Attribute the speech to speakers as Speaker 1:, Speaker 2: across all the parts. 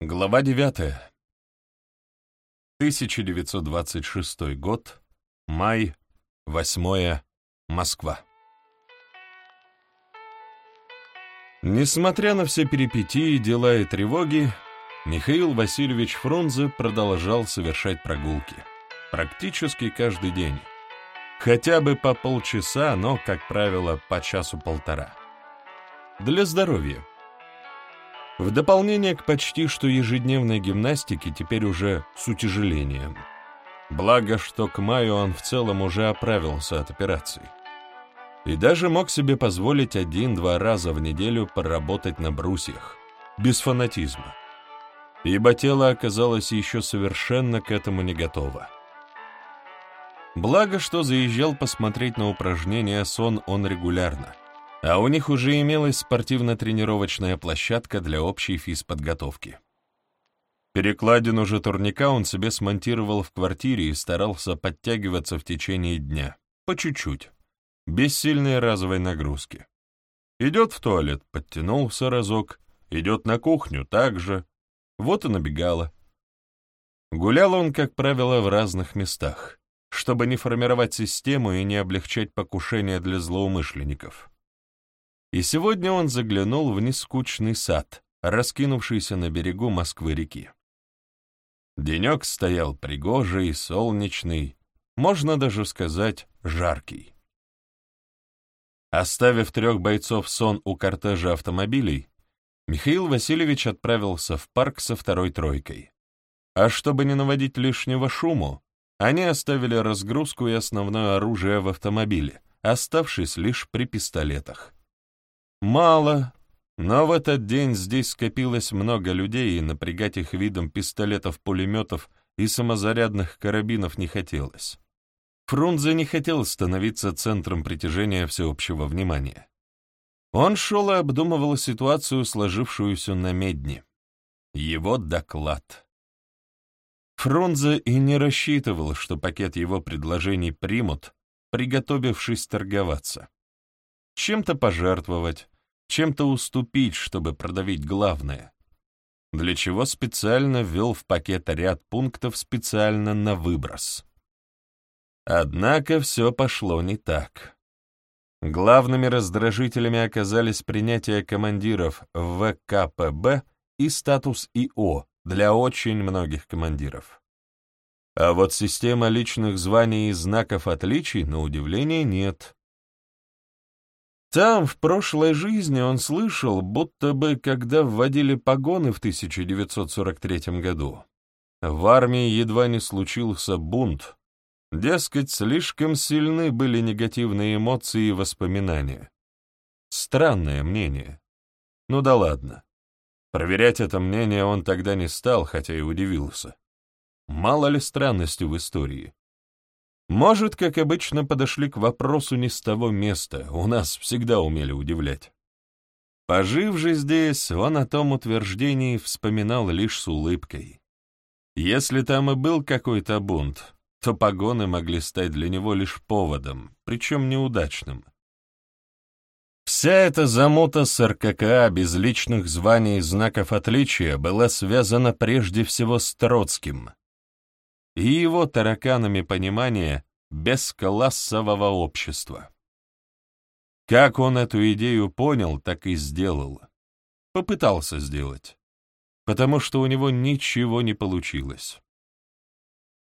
Speaker 1: Глава 9. 1926 год. Май. 8. Москва. Несмотря на все перипетии, дела и тревоги, Михаил Васильевич Фрунзе продолжал совершать прогулки. Практически каждый день. Хотя бы по полчаса, но, как правило, по часу-полтора. Для здоровья. В дополнение к почти что ежедневной гимнастике теперь уже с утяжелением. Благо, что к маю он в целом уже оправился от операции. И даже мог себе позволить один-два раза в неделю поработать на брусьях, без фанатизма. Ибо тело оказалось еще совершенно к этому не готово. Благо, что заезжал посмотреть на упражнения сон он регулярно — а у них уже имелась спортивно-тренировочная площадка для общей физподготовки. Перекладину же турника он себе смонтировал в квартире и старался подтягиваться в течение дня, по чуть-чуть, без сильной разовой нагрузки. Идет в туалет, подтянулся разок, идет на кухню, так же. Вот и набегало. Гулял он, как правило, в разных местах, чтобы не формировать систему и не облегчать покушения для злоумышленников. И сегодня он заглянул в нескучный сад, раскинувшийся на берегу Москвы-реки. Денек стоял пригожий, солнечный, можно даже сказать, жаркий. Оставив трех бойцов сон у кортежа автомобилей, Михаил Васильевич отправился в парк со второй тройкой. А чтобы не наводить лишнего шуму, они оставили разгрузку и основное оружие в автомобиле, оставшись лишь при пистолетах. Мало, но в этот день здесь скопилось много людей, и напрягать их видом пистолетов-пулеметов и самозарядных карабинов не хотелось. Фрунзе не хотел становиться центром притяжения всеобщего внимания. Он шел и обдумывал ситуацию, сложившуюся на медне. Его доклад. Фрунзе и не рассчитывал, что пакет его предложений примут, приготовившись торговаться чем-то пожертвовать, чем-то уступить, чтобы продавить главное, для чего специально ввел в пакет ряд пунктов специально на выброс. Однако все пошло не так. Главными раздражителями оказались принятие командиров в ВКПБ и статус ИО для очень многих командиров. А вот система личных званий и знаков отличий, на удивление, нет. Там, в прошлой жизни, он слышал, будто бы, когда вводили погоны в 1943 году, в армии едва не случился бунт. Дескать, слишком сильны были негативные эмоции и воспоминания. Странное мнение. Ну да ладно. Проверять это мнение он тогда не стал, хотя и удивился. Мало ли странностей в истории. Может, как обычно, подошли к вопросу не с того места, у нас всегда умели удивлять. Пожив же здесь, он о том утверждении вспоминал лишь с улыбкой. Если там и был какой-то бунт, то погоны могли стать для него лишь поводом, причем неудачным. Вся эта замота с РККА без личных званий и знаков отличия была связана прежде всего с Троцким, и его тараканами понимания бесклассового общества. Как он эту идею понял, так и сделал. Попытался сделать, потому что у него ничего не получилось.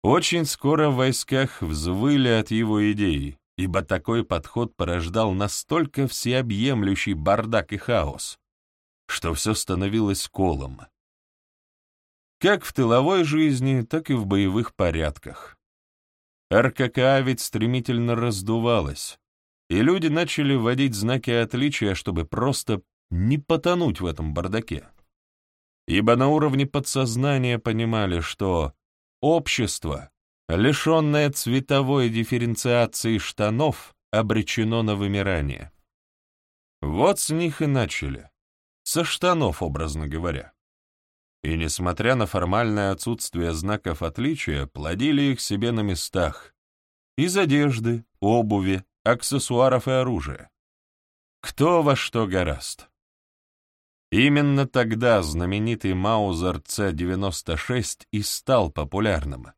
Speaker 1: Очень скоро в войсках взвыли от его идеи, ибо такой подход порождал настолько всеобъемлющий бардак и хаос, что все становилось колом, как в тыловой жизни, так и в боевых порядках. РККА ведь стремительно раздувалась, и люди начали вводить знаки отличия, чтобы просто не потонуть в этом бардаке. Ибо на уровне подсознания понимали, что общество, лишенное цветовой дифференциации штанов, обречено на вымирание. Вот с них и начали. Со штанов, образно говоря и, несмотря на формальное отсутствие знаков отличия, плодили их себе на местах. Из одежды, обуви, аксессуаров и оружия. Кто во что гораст. Именно тогда знаменитый Маузер С-96 и стал популярным,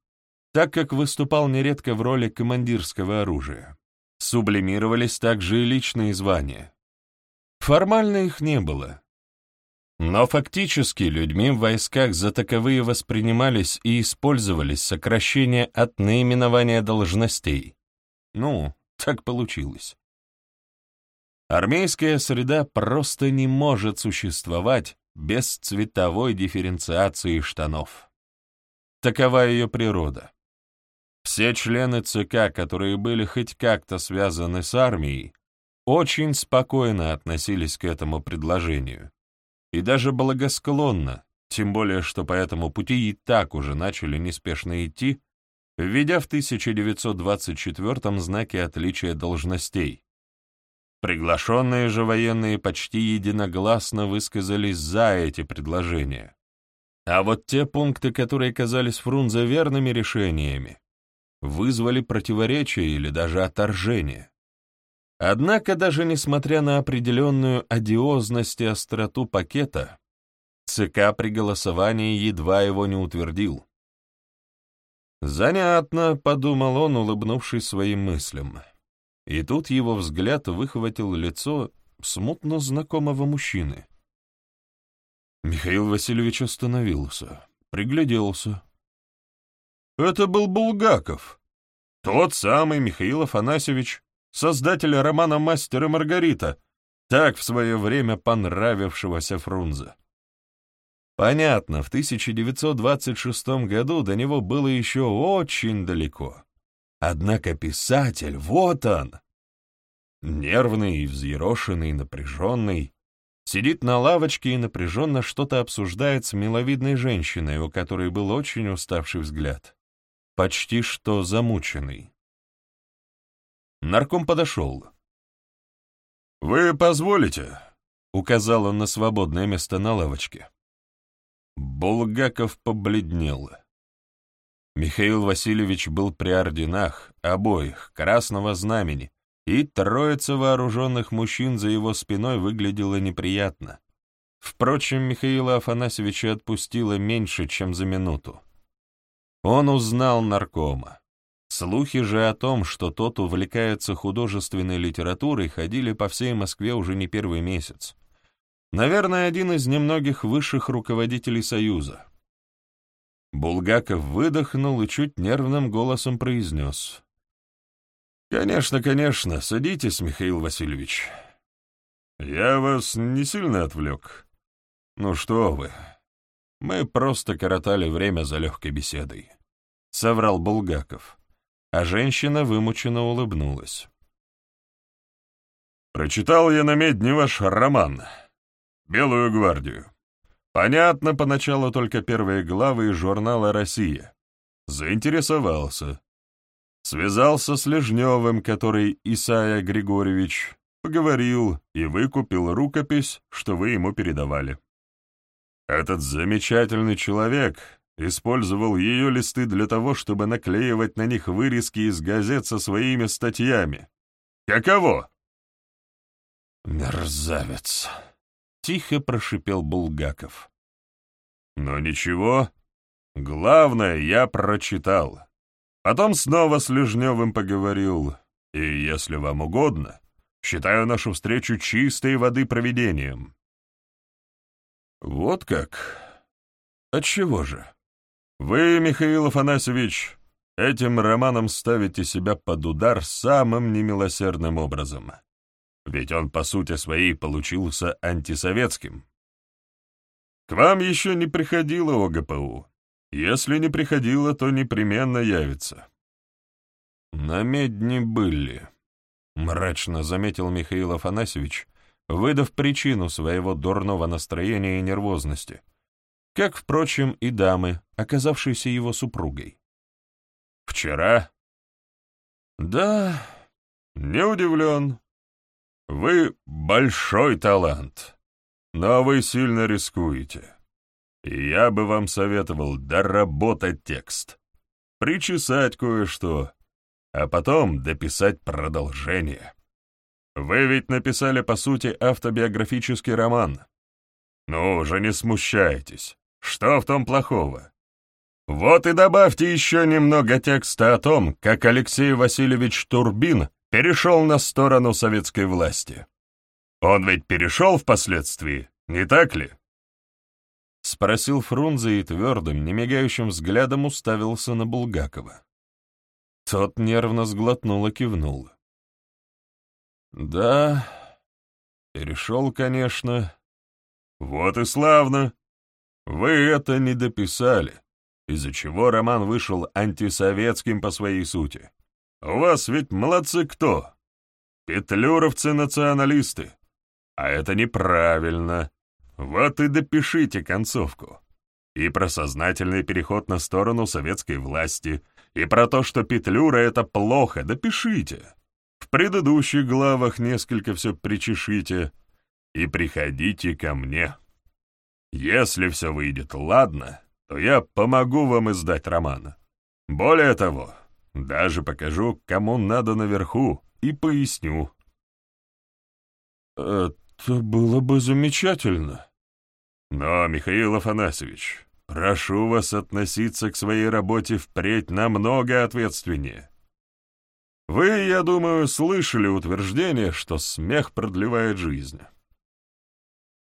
Speaker 1: так как выступал нередко в роли командирского оружия. Сублимировались также и личные звания. Формально их не было. Но фактически людьми в войсках за таковые воспринимались и использовались сокращения от наименования должностей. Ну, так получилось. Армейская среда просто не может существовать без цветовой дифференциации штанов. Такова ее природа. Все члены ЦК, которые были хоть как-то связаны с армией, очень спокойно относились к этому предложению. И даже благосклонно, тем более, что по этому пути и так уже начали неспешно идти, введя в 1924 знаки отличия должностей, Приглашенные же военные почти единогласно высказались за эти предложения. А вот те пункты, которые казались Фрунзе верными решениями, вызвали противоречия или даже отторжение. Однако даже несмотря на определенную одиозность и остроту пакета, ЦК при голосовании едва его не утвердил. «Занятно», — подумал он, улыбнувшись своим мыслям. И тут его взгляд выхватил лицо смутно знакомого мужчины. Михаил Васильевич остановился, пригляделся. Это был Булгаков, тот самый Михаил Афанасьевич, создатель романа «Мастер и Маргарита», так в свое время понравившегося Фрунзе. Понятно, в 1926 году до него было еще очень далеко. Однако писатель, вот он! Нервный взъерошенный, напряженный, сидит на лавочке и напряженно что-то обсуждает с миловидной женщиной, у которой был очень уставший взгляд, почти что замученный. Нарком подошел. «Вы позволите?» — указал он на свободное место на лавочке. Булгаков побледнел. Михаил Васильевич был при орденах, обоих, Красного Знамени, и троица вооруженных мужчин за его спиной выглядела неприятно. Впрочем, Михаила Афанасьевича отпустило меньше, чем за минуту. Он узнал наркома. Слухи же о том, что тот увлекается художественной литературой, ходили по всей Москве уже не первый месяц. Наверное, один из немногих высших руководителей Союза. Булгаков выдохнул и чуть нервным голосом произнес. «Конечно, конечно, садитесь, Михаил Васильевич. Я вас не сильно отвлек. Ну что вы, мы просто коротали время за легкой беседой», — соврал Булгаков, а женщина вымученно улыбнулась. «Прочитал я на медне ваш роман «Белую гвардию». Понятно, поначалу только первые главы журнала «Россия». Заинтересовался. Связался с Лежневым, который Исайя Григорьевич, поговорил и выкупил рукопись, что вы ему передавали. Этот замечательный человек использовал ее листы для того, чтобы наклеивать на них вырезки из газет со своими статьями. Каково? Мерзавец. Тихо прошипел Булгаков. Но ничего. Главное, я прочитал. Потом снова с Лежневым поговорил. И, если вам угодно, считаю нашу встречу чистой воды проведением. Вот как? Отчего же? Вы, Михаил Афанасьевич, этим романом ставите себя под удар самым немилосердным образом. Ведь он по сути своей получился антисоветским. К вам еще не приходило ОГПУ. Если не приходило, то непременно явится. На медне были, — мрачно заметил Михаил Афанасьевич, выдав причину своего дурного настроения и нервозности, как, впрочем, и дамы, оказавшейся его супругой. «Вчера?» «Да, не удивлен. Вы большой талант, но вы сильно рискуете. Я бы вам советовал доработать текст, причесать кое-что, а потом дописать продолжение. Вы ведь написали, по сути, автобиографический роман. Ну уже не смущайтесь. Что в том плохого? Вот и добавьте еще немного текста о том, как Алексей Васильевич Турбин перешел на сторону советской власти. Он ведь перешел впоследствии, не так ли? Спросил Фрунзе и твердым, немигающим взглядом уставился на Булгакова. Тот нервно сглотнул и кивнул. «Да, перешел, конечно. Вот и славно. Вы это не дописали, из-за чего роман вышел антисоветским по своей сути. У вас ведь молодцы кто? Петлюровцы-националисты. А это неправильно. Вот и допишите концовку. И про сознательный переход на сторону советской власти, и про то, что Петлюра — это плохо, допишите. В предыдущих главах несколько все причешите. И приходите ко мне. Если все выйдет ладно, то я помогу вам издать роман. Более того, даже покажу, кому надо наверху, и поясню. Это было бы замечательно. Но, Михаил Афанасьевич, прошу вас относиться к своей работе впредь намного ответственнее. Вы, я думаю, слышали утверждение, что смех продлевает жизнь.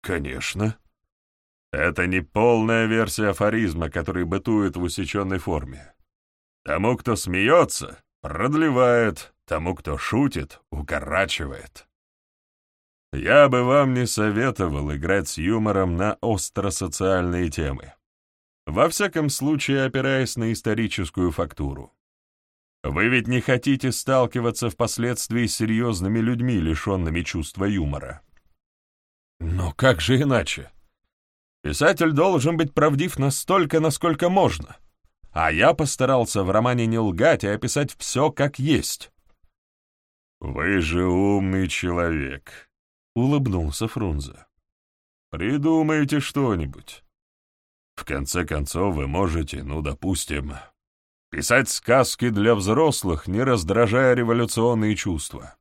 Speaker 1: Конечно. Это не полная версия афоризма, который бытует в усеченной форме. Тому, кто смеется, продлевает, тому, кто шутит, укорачивает. Я бы вам не советовал играть с юмором на остросоциальные темы. Во всяком случае, опираясь на историческую фактуру. Вы ведь не хотите сталкиваться впоследствии с серьезными людьми, лишенными чувства юмора. Но как же иначе? Писатель должен быть правдив настолько, насколько можно. А я постарался в романе не лгать, а описать все как есть. «Вы же умный человек», — улыбнулся Фрунзе. «Придумайте что-нибудь. В конце концов, вы можете, ну, допустим, писать сказки для взрослых, не раздражая революционные чувства.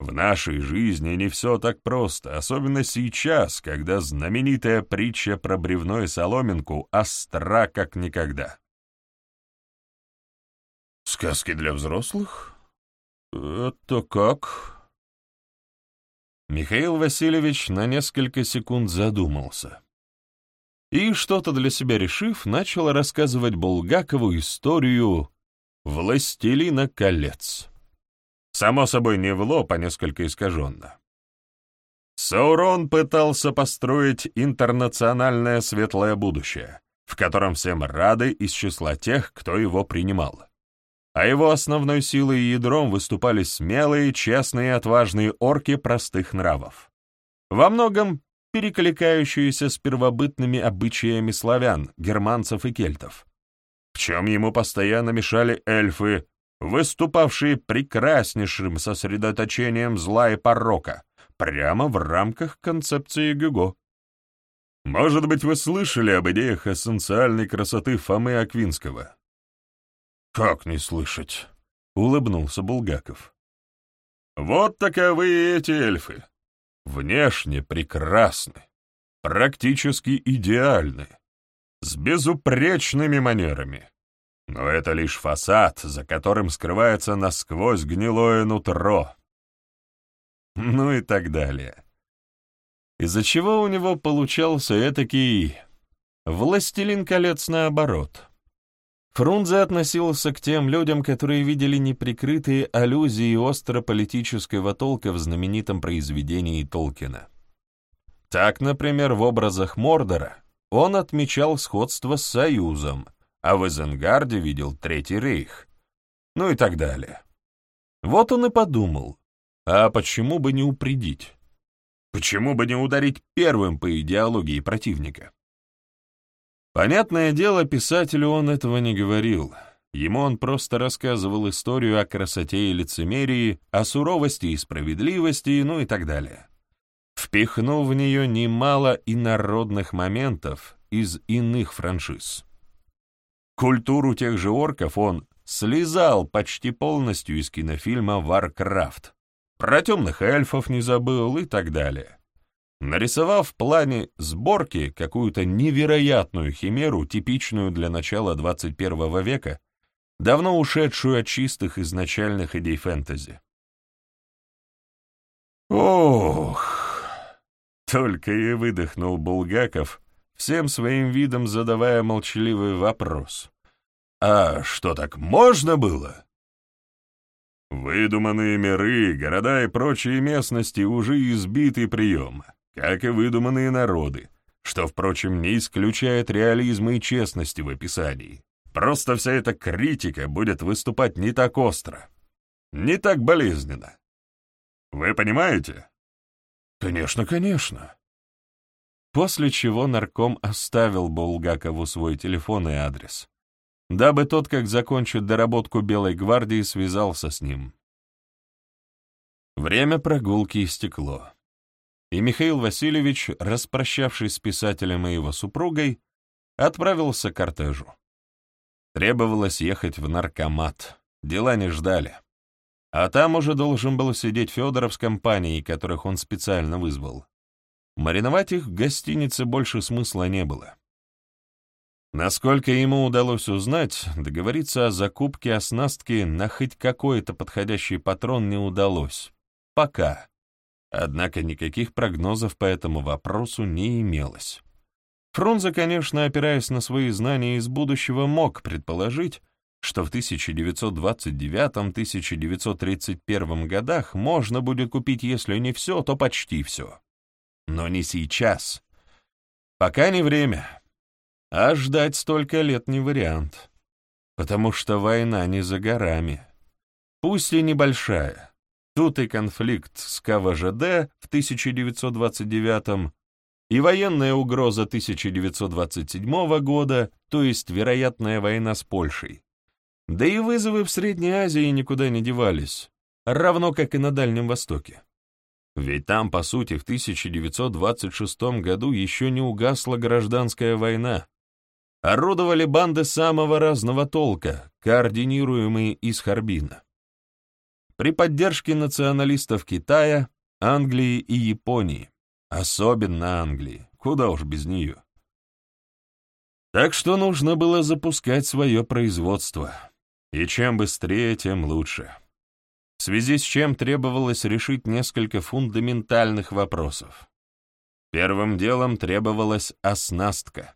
Speaker 1: В нашей жизни не все так просто, особенно сейчас, когда знаменитая притча про бревно и соломинку остра как никогда. «Сказки для взрослых? Это как?» Михаил Васильевич на несколько секунд задумался. И, что-то для себя решив, начал рассказывать Булгакову историю «Властелина колец». Само собой, не в лоб, а несколько искаженно. Саурон пытался построить интернациональное светлое будущее, в котором всем рады из числа тех, кто его принимал. А его основной силой и ядром выступали смелые, честные и отважные орки простых нравов. Во многом перекликающиеся с первобытными обычаями славян, германцев и кельтов. В чем ему постоянно мешали эльфы, выступавшие прекраснейшим сосредоточением зла и порока, прямо в рамках концепции Гюго. Может быть, вы слышали об идеях эссенциальной красоты Фомы Аквинского? «Как не слышать?» — улыбнулся Булгаков. «Вот таковы эти эльфы. Внешне прекрасны, практически идеальны, с безупречными манерами, но это лишь фасад, за которым скрывается насквозь гнилое нутро. Ну и так далее. Из-за чего у него получался этакий «властелин колец» наоборот. Фрунзе относился к тем людям, которые видели неприкрытые аллюзии остро-политического толка в знаменитом произведении Толкина. Так, например, в образах Мордора он отмечал сходство с Союзом — а в Изенгарде видел Третий рейх, ну и так далее. Вот он и подумал, а почему бы не упредить? Почему бы не ударить первым по идеологии противника? Понятное дело, писателю он этого не говорил. Ему он просто рассказывал историю о красоте и лицемерии, о суровости и справедливости, ну и так далее. Впихнув в нее немало инородных моментов из иных франшиз. Культуру тех же орков он слизал почти полностью из кинофильма «Варкрафт». Про темных эльфов не забыл и так далее. нарисовав в плане сборки какую-то невероятную химеру, типичную для начала 21 века, давно ушедшую от чистых изначальных идей фэнтези. «Ох!» — только и выдохнул Булгаков, всем своим видом задавая молчаливый вопрос. «А что, так можно было?» Выдуманные миры, города и прочие местности уже избитый прием, как и выдуманные народы, что, впрочем, не исключает реализма и честности в описании. Просто вся эта критика будет выступать не так остро, не так болезненно. Вы понимаете? Конечно, конечно. После чего нарком оставил Булгакову свой телефон и адрес, дабы тот, как закончит доработку Белой гвардии, связался с ним. Время прогулки истекло, и Михаил Васильевич, распрощавшись с писателем и его супругой, отправился к кортежу. Требовалось ехать в наркомат, дела не ждали. А там уже должен был сидеть Федоров с компанией, которых он специально вызвал. Мариновать их в гостинице больше смысла не было. Насколько ему удалось узнать, договориться о закупке оснастки на хоть какой-то подходящий патрон не удалось. Пока. Однако никаких прогнозов по этому вопросу не имелось. Фрунзе, конечно, опираясь на свои знания из будущего, мог предположить, что в 1929-1931 годах можно будет купить, если не все, то почти все. Но не сейчас. Пока не время. А ждать столько лет не вариант. Потому что война не за горами. Пусть и небольшая. Тут и конфликт с КВЖД в 1929 и военная угроза 1927 года, то есть вероятная война с Польшей. Да и вызовы в Средней Азии никуда не девались, равно как и на Дальнем Востоке. Ведь там, по сути, в 1926 году еще не угасла гражданская война. Орудовали банды самого разного толка, координируемые из Харбина. При поддержке националистов Китая, Англии и Японии. Особенно Англии, куда уж без нее. Так что нужно было запускать свое производство. И чем быстрее, тем лучше. В связи с чем требовалось решить несколько фундаментальных вопросов. Первым делом требовалась оснастка.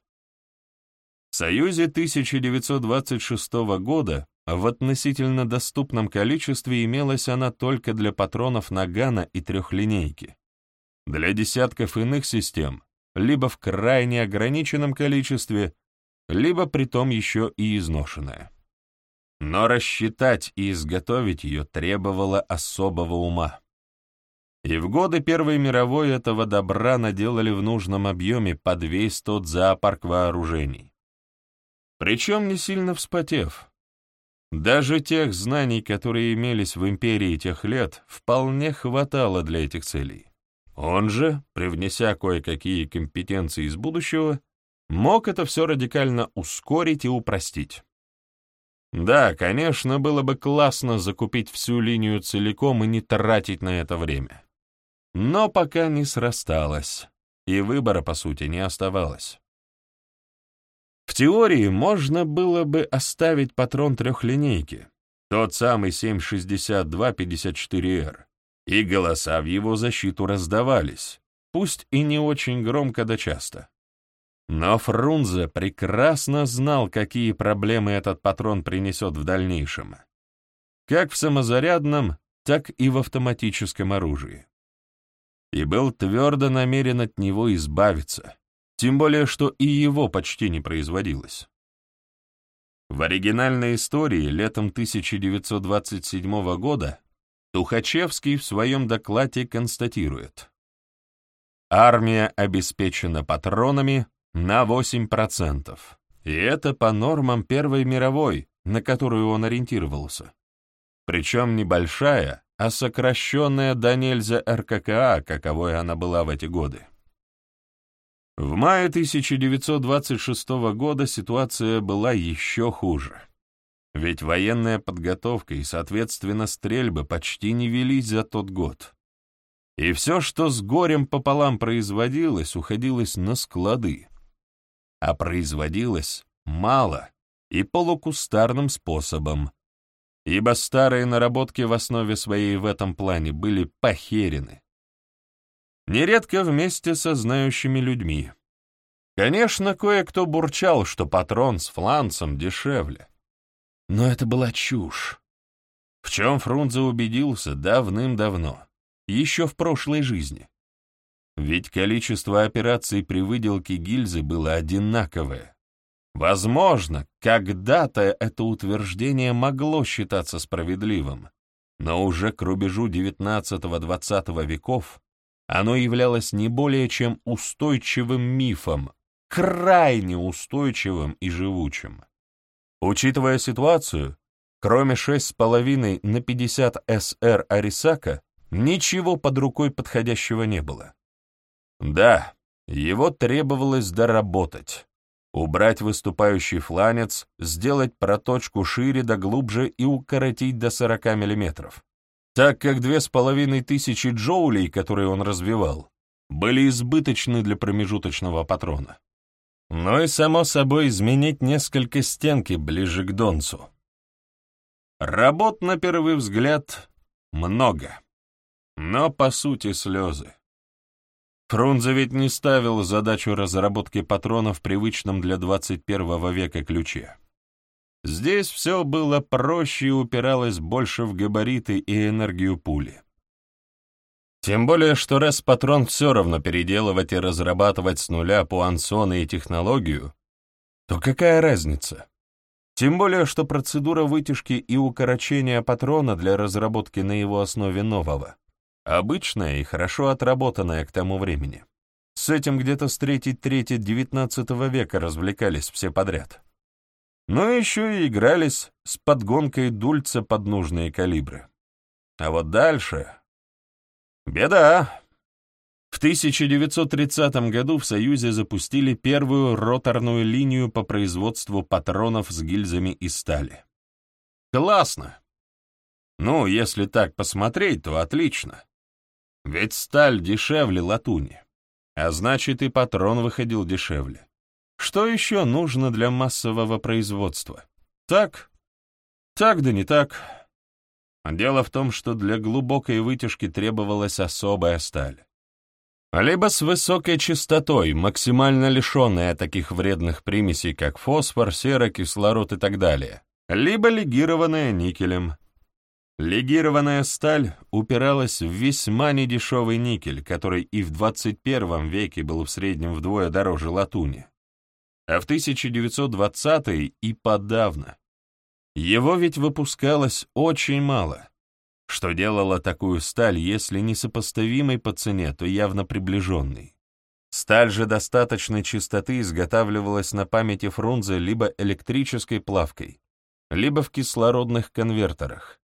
Speaker 1: В Союзе 1926 года в относительно доступном количестве имелась она только для патронов нагана и трехлинейки. Для десятков иных систем либо в крайне ограниченном количестве, либо притом еще и изношенная. Но рассчитать и изготовить ее требовало особого ума. И в годы Первой мировой этого добра наделали в нужном объеме весь тот зоопарк вооружений. Причем не сильно вспотев. Даже тех знаний, которые имелись в империи тех лет, вполне хватало для этих целей. Он же, привнеся кое-какие компетенции из будущего, мог это все радикально ускорить и упростить. Да, конечно, было бы классно закупить всю линию целиком и не тратить на это время. Но пока не срасталось, и выбора, по сути, не оставалось. В теории можно было бы оставить патрон трехлинейки, тот самый 7,62-54Р, и голоса в его защиту раздавались, пусть и не очень громко да часто. Но Фрунзе прекрасно знал, какие проблемы этот патрон принесет в дальнейшем. Как в самозарядном, так и в автоматическом оружии. И был твердо намерен от него избавиться, тем более, что и его почти не производилось. В оригинальной истории летом 1927 года Тухачевский в своем докладе констатирует. Армия обеспечена патронами, на 8%. И это по нормам Первой мировой, на которую он ориентировался. Причем небольшая, а сокращенная до нельзя РККА, каковой она была в эти годы. В мае 1926 года ситуация была еще хуже. Ведь военная подготовка и, соответственно, стрельбы почти не велись за тот год. и все, что с горем пополам производилось, уходилось на склады. А производилось мало и полукустарным способом, ибо старые наработки в основе своей в этом плане были похерены. Нередко вместе со знающими людьми. Конечно, кое-кто бурчал, что патрон с фланцем дешевле. Но это была чушь. В чем Фрунзе убедился давным-давно, еще в прошлой жизни. Ведь количество операций при выделке гильзы было одинаковое. Возможно, когда-то это утверждение могло считаться справедливым, но уже к рубежу XIX-XX веков оно являлось не более чем устойчивым мифом, крайне устойчивым и живучим. Учитывая ситуацию, кроме 6,5 на 50 СР Арисака, ничего под рукой подходящего не было. Да, его требовалось доработать, убрать выступающий фланец, сделать проточку шире да глубже и укоротить до 40 мм, так как две с половиной тысячи джоулей, которые он развивал, были избыточны для промежуточного патрона. Но и, само собой, изменить несколько стенки ближе к Донцу. Работ, на первый взгляд, много, но, по сути, слезы. Фрунзе ведь не ставил задачу разработки патронов в привычном для 21 века ключе. Здесь все было проще и упиралось больше в габариты и энергию пули. Тем более, что раз патрон все равно переделывать и разрабатывать с нуля по ансону и технологию, то какая разница? Тем более, что процедура вытяжки и укорочения патрона для разработки на его основе нового Обычная и хорошо отработанная к тому времени. С этим где-то с третьей трети девятнадцатого века развлекались все подряд. Но еще и игрались с подгонкой дульца под нужные калибры. А вот дальше... Беда! В 1930 году в Союзе запустили первую роторную линию по производству патронов с гильзами из стали. Классно! Ну, если так посмотреть, то отлично. Ведь сталь дешевле латуни, а значит и патрон выходил дешевле. Что еще нужно для массового производства? Так? Так да не так. Дело в том, что для глубокой вытяжки требовалась особая сталь. Либо с высокой частотой, максимально лишенная таких вредных примесей, как фосфор, сера, кислород и так далее, либо легированная никелем, Легированная сталь упиралась в весьма недешевый никель, который и в 21 веке был в среднем вдвое дороже латуни, а в 1920-е и подавно. Его ведь выпускалось очень мало, что делало такую сталь, если не сопоставимой по цене, то явно приближенной. Сталь же достаточной чистоты изготавливалась на памяти Фрунзе либо электрической плавкой, либо в кислородных конвертерах.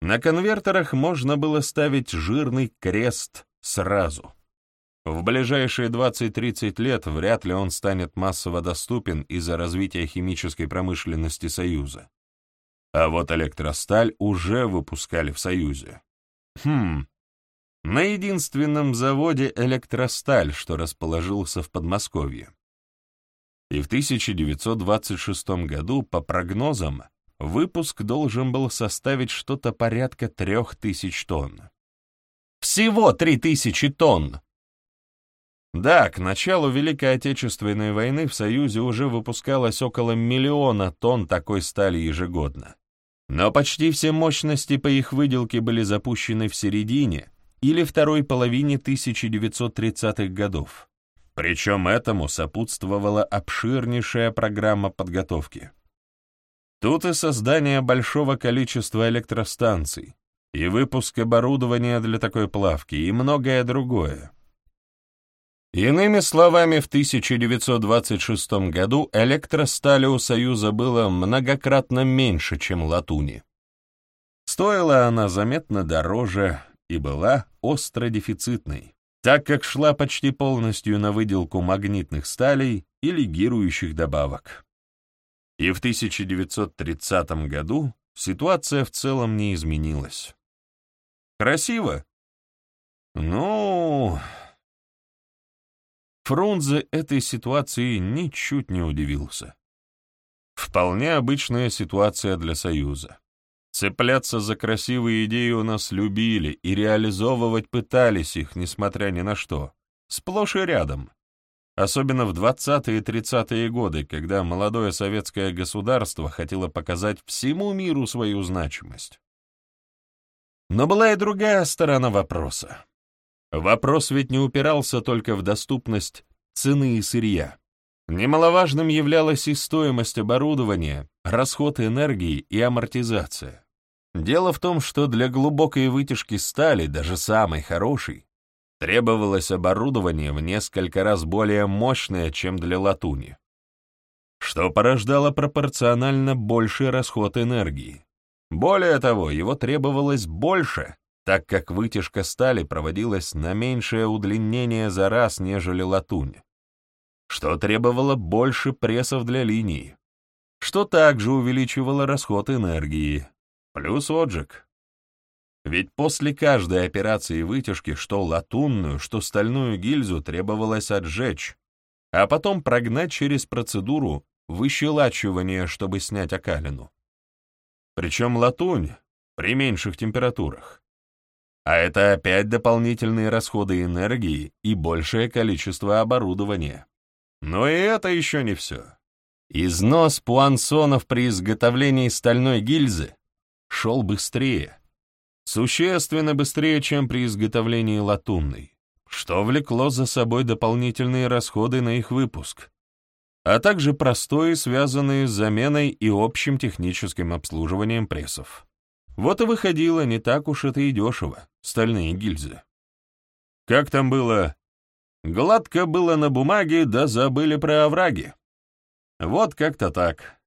Speaker 1: На конвертерах можно было ставить жирный крест сразу. В ближайшие 20-30 лет вряд ли он станет массово доступен из-за развития химической промышленности Союза. А вот электросталь уже выпускали в Союзе. Хм, на единственном заводе электросталь, что расположился в Подмосковье. И в 1926 году, по прогнозам, выпуск должен был составить что-то порядка трех тысяч тонн. Всего три тысячи тонн! Да, к началу Великой Отечественной войны в Союзе уже выпускалось около миллиона тонн такой стали ежегодно. Но почти все мощности по их выделке были запущены в середине или второй половине 1930-х годов. Причем этому сопутствовала обширнейшая программа подготовки. Тут и создание большого количества электростанций, и выпуск оборудования для такой плавки, и многое другое. Иными словами, в 1926 году электростали у Союза было многократно меньше, чем латуни. Стоила она заметно дороже и была остро дефицитной, так как шла почти полностью на выделку магнитных сталей и легирующих добавок. И в 1930 году ситуация в целом не изменилась. Красиво? Ну... Фрунзе этой ситуации ничуть не удивился. Вполне обычная ситуация для Союза. Цепляться за красивые идеи у нас любили и реализовывать пытались их, несмотря ни на что. Сплошь и рядом. Особенно в 20-е и 30-е годы, когда молодое советское государство хотело показать всему миру свою значимость. Но была и другая сторона вопроса. Вопрос ведь не упирался только в доступность цены и сырья. Немаловажным являлась и стоимость оборудования, расход энергии и амортизация. Дело в том, что для глубокой вытяжки стали, даже самой хорошей, требовалось оборудование в несколько раз более мощное, чем для латуни, что порождало пропорционально больший расход энергии. Более того, его требовалось больше, так как вытяжка стали проводилась на меньшее удлинение за раз, нежели латунь что требовало больше прессов для линии, что также увеличивало расход энергии, плюс отжиг. Ведь после каждой операции вытяжки что латунную, что стальную гильзу требовалось отжечь, а потом прогнать через процедуру выщелачивания, чтобы снять окалину. Причем латунь при меньших температурах. А это опять дополнительные расходы энергии и большее количество оборудования. Но и это еще не все. Износ пуансонов при изготовлении стальной гильзы шел быстрее, существенно быстрее, чем при изготовлении латунной, что влекло за собой дополнительные расходы на их выпуск, а также простое, связанные с заменой и общим техническим обслуживанием прессов. Вот и выходило не так уж это и дешево, стальные гильзы. Как там было? Гладко было на бумаге, да забыли про овраги. Вот как-то так.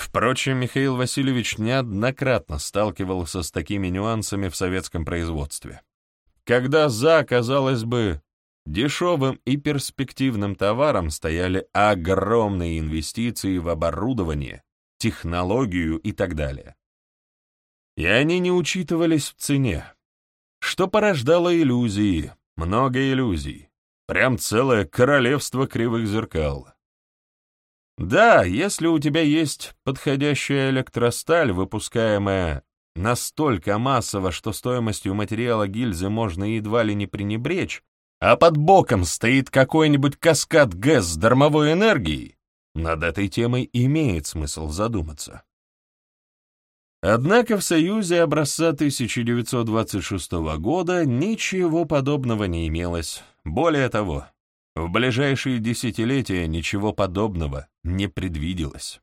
Speaker 1: Впрочем, Михаил Васильевич неоднократно сталкивался с такими нюансами в советском производстве. Когда за, казалось бы, дешевым и перспективным товаром стояли огромные инвестиции в оборудование, технологию и так далее. И они не учитывались в цене, что порождало иллюзии, много иллюзий. Прям целое королевство кривых зеркал. Да, если у тебя есть подходящая электросталь, выпускаемая настолько массово, что стоимостью материала гильзы можно едва ли не пренебречь, а под боком стоит какой-нибудь каскад ГЭС с дармовой энергией, над этой темой имеет смысл задуматься. Однако в Союзе образца 1926 года ничего подобного не имелось. Более того, в ближайшие десятилетия ничего подобного не предвиделось.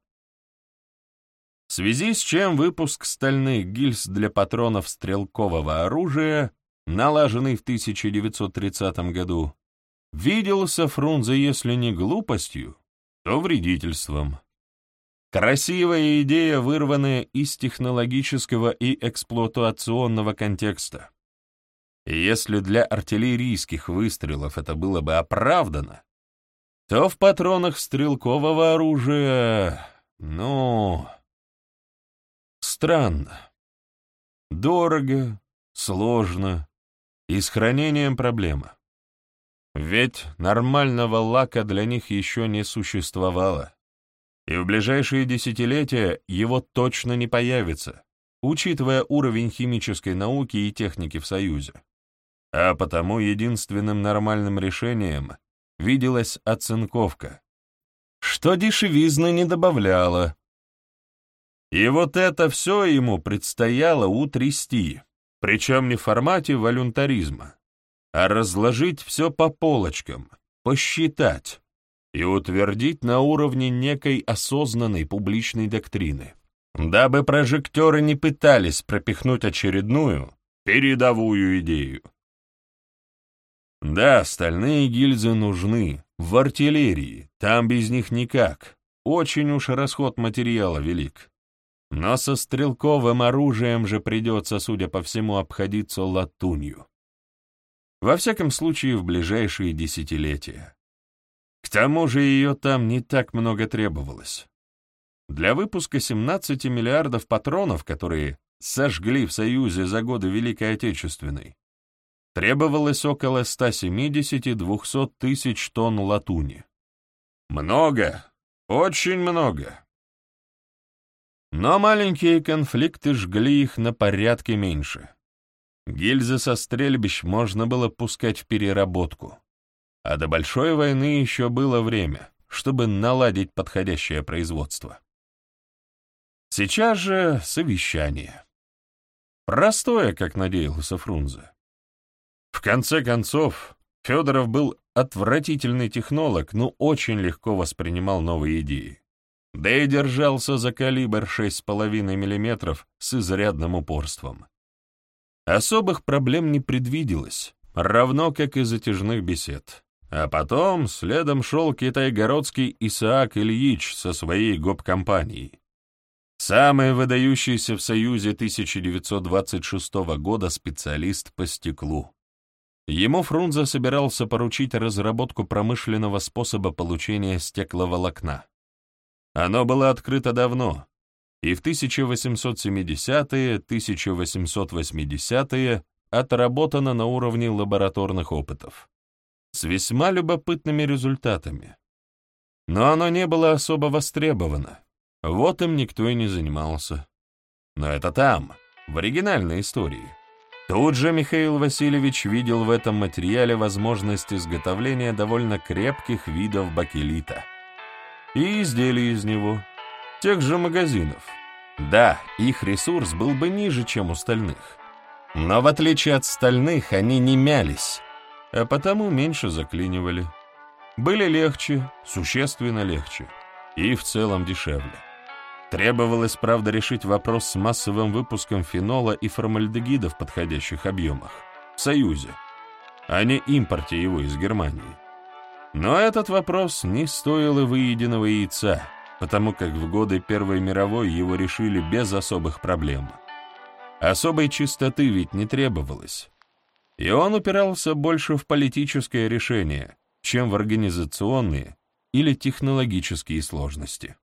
Speaker 1: В связи с чем выпуск стальных гильз для патронов стрелкового оружия, налаженный в 1930 году, виделся Фрунзе, если не глупостью, то вредительством. Красивая идея, вырванная из технологического и эксплуатационного контекста. И если для артиллерийских выстрелов это было бы оправдано, то в патронах стрелкового оружия, ну, странно. Дорого, сложно, и с хранением проблема. Ведь нормального лака для них еще не существовало и в ближайшие десятилетия его точно не появится, учитывая уровень химической науки и техники в Союзе. А потому единственным нормальным решением виделась оцинковка, что дешевизны не добавляло. И вот это все ему предстояло утрясти, причем не в формате волюнтаризма, а разложить все по полочкам, посчитать, и утвердить на уровне некой осознанной публичной доктрины, дабы прожекторы не пытались пропихнуть очередную, передовую идею. Да, стальные гильзы нужны, в артиллерии, там без них никак, очень уж расход материала велик. Но со стрелковым оружием же придется, судя по всему, обходиться латунью. Во всяком случае, в ближайшие десятилетия. К тому же ее там не так много требовалось. Для выпуска 17 миллиардов патронов, которые сожгли в Союзе за годы Великой Отечественной, требовалось около 170-200 тысяч тонн латуни. Много, очень много. Но маленькие конфликты жгли их на порядке меньше. Гильзы со стрельбищ можно было пускать в переработку, а до большой войны еще было время, чтобы наладить подходящее производство. Сейчас же совещание. Простое, как надеялся Фрунзе. В конце концов, Федоров был отвратительный технолог, но очень легко воспринимал новые идеи. Да и держался за калибр 6,5 мм с изрядным упорством. Особых проблем не предвиделось, равно как и затяжных бесед. А потом следом шел китайгородский Исаак Ильич со своей гоп-компанией. Самый выдающийся в Союзе 1926 года специалист по стеклу. Ему Фрунзе собирался поручить разработку промышленного способа получения стекловолокна. Оно было открыто давно, и в 1870-е, 1880-е отработано на уровне лабораторных опытов, с весьма любопытными результатами. Но оно не было особо востребовано, вот им никто и не занимался. Но это там, в оригинальной истории. Тут же Михаил Васильевич видел в этом материале возможность изготовления довольно крепких видов бакелита и изделий из него, тех же магазинов. Да, их ресурс был бы ниже, чем у стальных. Но в отличие от стальных, они не мялись, а потому меньше заклинивали. Были легче, существенно легче, и в целом дешевле. Требовалось, правда, решить вопрос с массовым выпуском фенола и формальдегида в подходящих объемах, в Союзе, а не импорте его из Германии. Но этот вопрос не стоил и выеденного яйца, потому как в годы Первой мировой его решили без особых проблем. Особой чистоты ведь не требовалось. И он упирался больше в политическое решение, чем в организационные или технологические сложности.